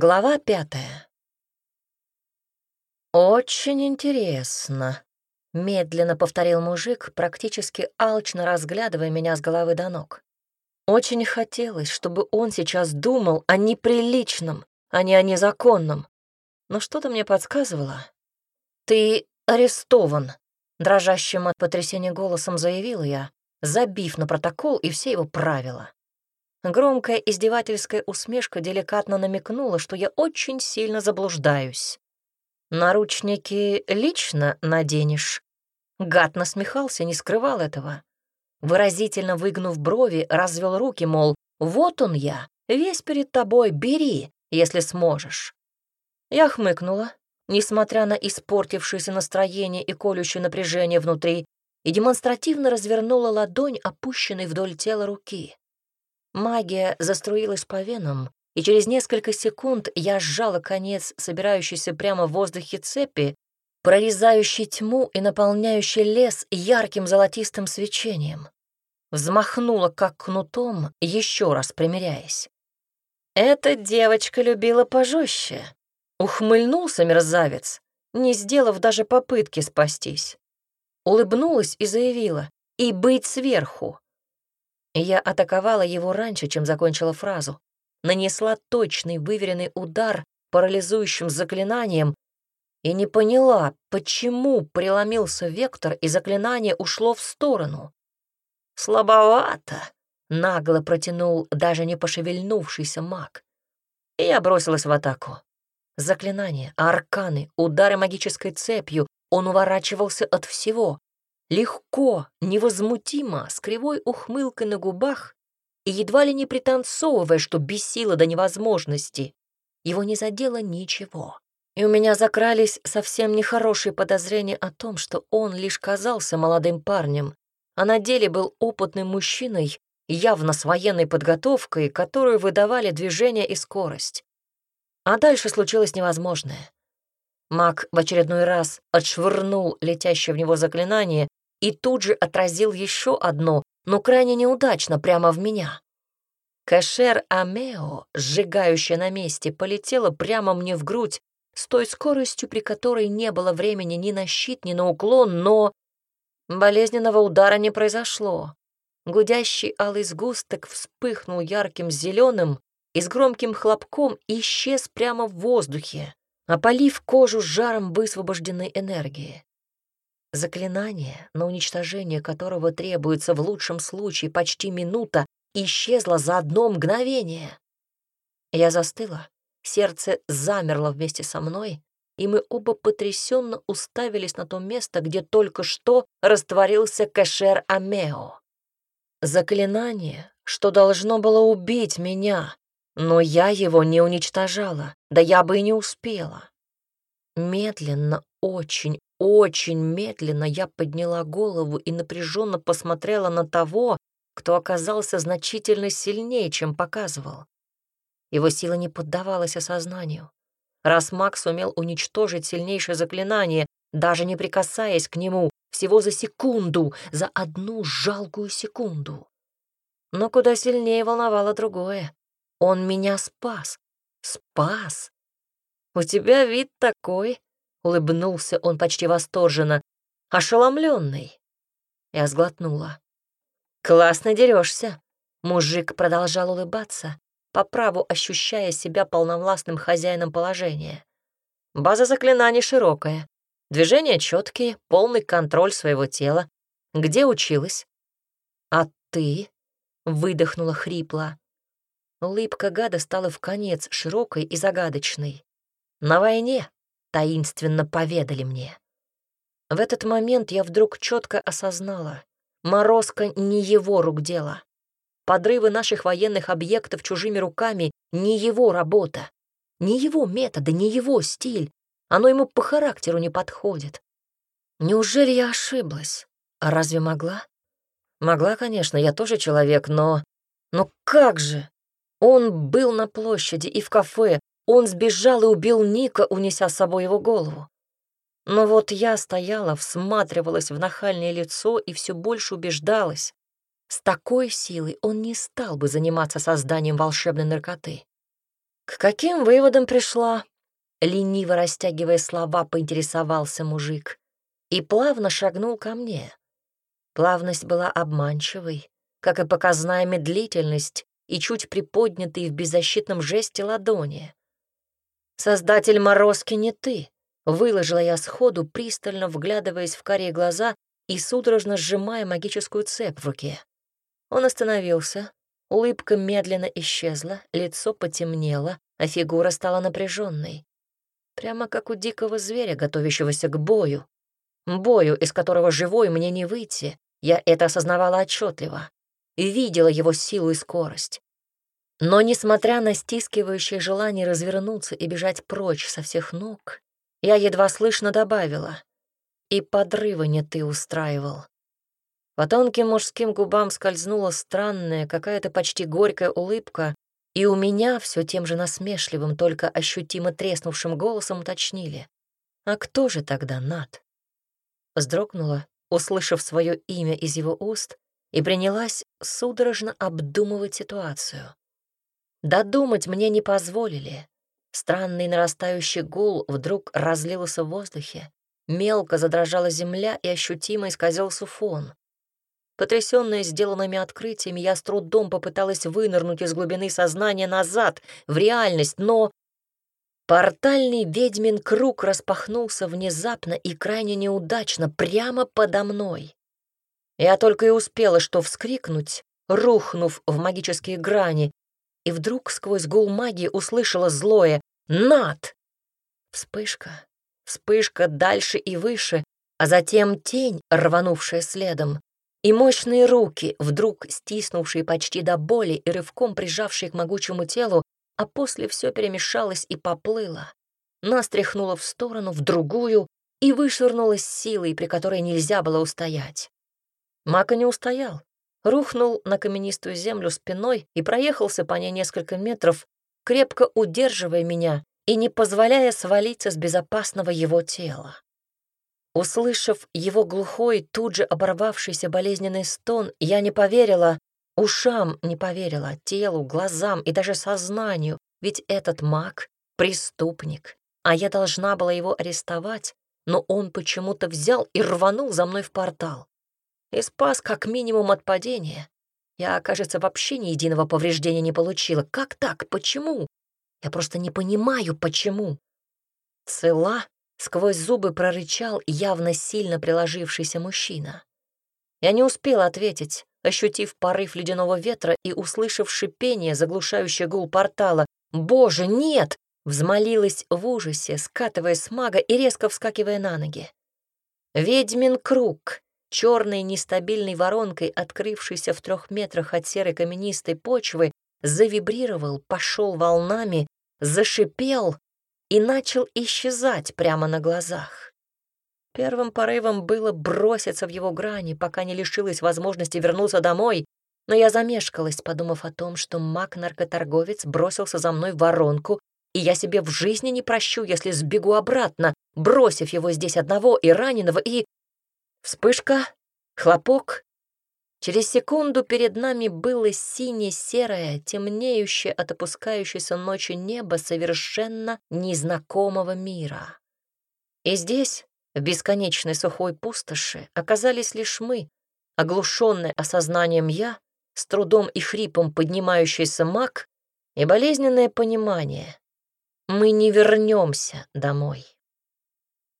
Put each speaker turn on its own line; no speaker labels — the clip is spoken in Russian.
Глава пятая. «Очень интересно», — медленно повторил мужик, практически алчно разглядывая меня с головы до ног. Очень хотелось, чтобы он сейчас думал о неприличном, а не о незаконном. Но что-то мне подсказывало. «Ты арестован», — дрожащим от потрясения голосом заявила я, забив на протокол и все его правила. Громкая издевательская усмешка деликатно намекнула, что я очень сильно заблуждаюсь. «Наручники лично наденешь?» Гад насмехался, не скрывал этого. Выразительно выгнув брови, развел руки, мол, «Вот он я, весь перед тобой, бери, если сможешь». Я хмыкнула, несмотря на испортившееся настроение и колющее напряжение внутри, и демонстративно развернула ладонь, опущенной вдоль тела руки. Магия заструилась по венам, и через несколько секунд я сжала конец собирающейся прямо в воздухе цепи, прорезающей тьму и наполняющей лес ярким золотистым свечением. Взмахнула как кнутом, еще раз примеряясь. Эта девочка любила пожестче. Ухмыльнулся мерзавец, не сделав даже попытки спастись. Улыбнулась и заявила «И быть сверху». Я атаковала его раньше, чем закончила фразу. Нанесла точный, выверенный удар парализующим заклинанием и не поняла, почему преломился вектор и заклинание ушло в сторону. «Слабовато», — нагло протянул даже не пошевельнувшийся маг. И я бросилась в атаку. Заклинания, арканы, удары магической цепью, он уворачивался от всего, легко, невозмутимо, с кривой ухмылкой на губах и едва ли не пританцовывая, что бесило до невозможности. Его не задело ничего. И у меня закрались совсем нехорошие подозрения о том, что он лишь казался молодым парнем, а на деле был опытным мужчиной, явно с военной подготовкой, которую выдавали движение и скорость. А дальше случилось невозможное. Маг в очередной раз отшвырнул летящее в него заклинание и тут же отразил еще одно, но крайне неудачно, прямо в меня. Кэшер Амео, сжигающая на месте, полетела прямо мне в грудь с той скоростью, при которой не было времени ни на щит, ни на уклон, но... Болезненного удара не произошло. Гудящий алый сгусток вспыхнул ярким зеленым и с громким хлопком исчез прямо в воздухе, опалив кожу жаром высвобожденной энергии. Заклинание, на уничтожение которого требуется в лучшем случае почти минута, исчезло за одно мгновение. Я застыла, сердце замерло вместе со мной, и мы оба потрясенно уставились на то место, где только что растворился Кэшер Амео. Заклинание, что должно было убить меня, но я его не уничтожала, да я бы и не успела. Медленно, очень, очень медленно я подняла голову и напряженно посмотрела на того, кто оказался значительно сильнее, чем показывал. Его сила не поддавалась осознанию. Раз Макс сумел уничтожить сильнейшее заклинание, даже не прикасаясь к нему, всего за секунду, за одну жалкую секунду. Но куда сильнее волновало другое. Он меня спас. Спас. «У тебя вид такой», Улыбнулся он почти восторженно. Ошеломленный. Я сглотнула. «Классно дерешься. Мужик продолжал улыбаться, по праву ощущая себя полновластным хозяином положения. База заклинаний широкая, движения четкие, полный контроль своего тела. Где училась? А ты? Выдохнула хрипло. Улыбка гада стала в конец широкой и загадочной. На войне таинственно поведали мне. В этот момент я вдруг четко осознала, морозка не его рук дело. Подрывы наших военных объектов чужими руками — не его работа, не его методы, не его стиль. Оно ему по характеру не подходит. Неужели я ошиблась? А разве могла? Могла, конечно, я тоже человек, но... Но как же? Он был на площади и в кафе, он сбежал и убил Ника, унеся с собой его голову. Но вот я стояла, всматривалась в нахальное лицо и все больше убеждалась. С такой силой он не стал бы заниматься созданием волшебной наркоты. К каким выводам пришла? Лениво растягивая слова, поинтересовался мужик и плавно шагнул ко мне. Плавность была обманчивой, как и показная медлительность и чуть приподнятые в беззащитном жесте ладони. «Создатель морозки не ты», — выложила я сходу, пристально вглядываясь в карие глаза и судорожно сжимая магическую цепь в руке. Он остановился, улыбка медленно исчезла, лицо потемнело, а фигура стала напряженной. Прямо как у дикого зверя, готовящегося к бою. Бою, из которого живой мне не выйти, я это осознавала отчетливо и видела его силу и скорость. Но, несмотря на стискивающее желание развернуться и бежать прочь со всех ног, я едва слышно добавила «И подрывы не ты устраивал». По тонким мужским губам скользнула странная, какая-то почти горькая улыбка, и у меня все тем же насмешливым, только ощутимо треснувшим голосом уточнили. «А кто же тогда Над?» Вздрогнула, услышав свое имя из его уст, и принялась судорожно обдумывать ситуацию. Додумать мне не позволили. Странный нарастающий гул вдруг разлился в воздухе, мелко задрожала земля и ощутимо исказился фон. Потрясённая сделанными открытиями, я с трудом попыталась вынырнуть из глубины сознания назад, в реальность, но... Портальный ведьмин круг распахнулся внезапно и крайне неудачно, прямо подо мной. Я только и успела что вскрикнуть, рухнув в магические грани, и вдруг сквозь гул магии услышала злое «Над!». Вспышка, вспышка дальше и выше, а затем тень, рванувшая следом, и мощные руки, вдруг стиснувшие почти до боли и рывком прижавшие к могучему телу, а после все перемешалось и поплыло. Нас тряхнуло в сторону, в другую, и вышвырнуло силой, при которой нельзя было устоять. Мака не устоял. Рухнул на каменистую землю спиной и проехался по ней несколько метров, крепко удерживая меня и не позволяя свалиться с безопасного его тела. Услышав его глухой, тут же оборвавшийся болезненный стон, я не поверила, ушам не поверила, телу, глазам и даже сознанию, ведь этот маг — преступник, а я должна была его арестовать, но он почему-то взял и рванул за мной в портал и спас как минимум от падения. Я, кажется, вообще ни единого повреждения не получила. Как так? Почему? Я просто не понимаю, почему. Цела сквозь зубы прорычал явно сильно приложившийся мужчина. Я не успела ответить, ощутив порыв ледяного ветра и услышав шипение, заглушающее гул портала. «Боже, нет!» — взмолилась в ужасе, скатывая с мага и резко вскакивая на ноги. «Ведьмин круг!» Черной нестабильной воронкой, открывшейся в трех метрах от серой каменистой почвы, завибрировал, пошел волнами, зашипел и начал исчезать прямо на глазах. Первым порывом было броситься в его грани, пока не лишилась возможности вернуться домой, но я замешкалась, подумав о том, что маг-наркоторговец бросился за мной в воронку, и я себе в жизни не прощу, если сбегу обратно, бросив его здесь одного и раненого, и... Вспышка, хлопок. Через секунду перед нами было сине-серое, темнеющее от опускающейся ночи небо совершенно незнакомого мира. И здесь, в бесконечной сухой пустоши, оказались лишь мы, оглушенные осознанием я, с трудом и хрипом поднимающийся маг и болезненное понимание. Мы не вернемся домой.